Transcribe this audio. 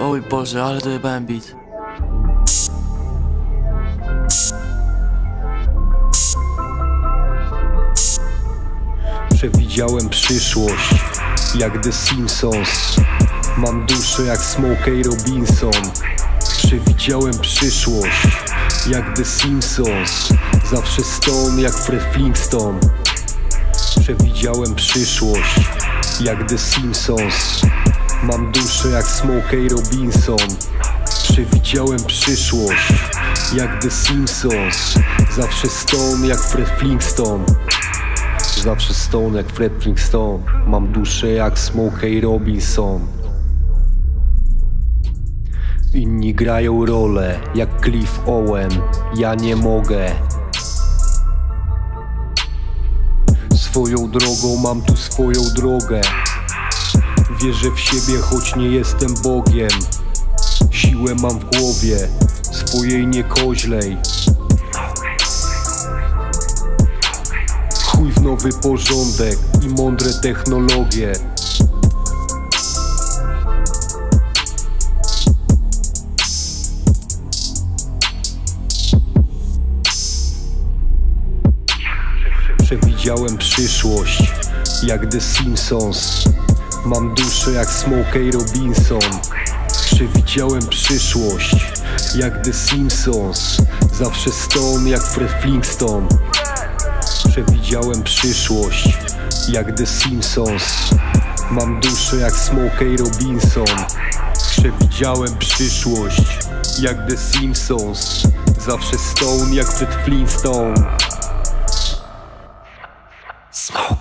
Oj Boże, ale dojebałem beat. Przewidziałem przyszłość jak The Simpsons. Mam duszę jak Smokey Robinson. Przewidziałem przyszłość jak The Simpsons. Zawsze stone jak Fred Flintstone. Przewidziałem przyszłość jak The Simpsons. Mam duszę jak Smokey Robinson. Przewidziałem przyszłość jak The Simpsons. Zawsze stone jak Fred Flintstone. Zawsze stone jak Fred Flintstone. Mam duszę jak Smokey Robinson. Inni grają rolę jak Cliff Owen. Ja nie mogę Swoją drogą mam tu swoją drogę. Wierzę w siebie, choć nie jestem Bogiem. Siłę mam w głowie, swojej nie koźlej Chuj w nowy porządek i mądre technologie Przewidziałem przyszłość jak The Simpsons. Mam duszę jak Smokey Robinson. Przewidziałem przyszłość jak The Simpsons? Zawsze stone jak Fred Flintstone. Przewidziałem przyszłość jak The Simpsons. Mam duszę jak Smokey Robinson. Przewidziałem przyszłość jak The Simpsons. Zawsze stone jak Fred Flintstone smoke.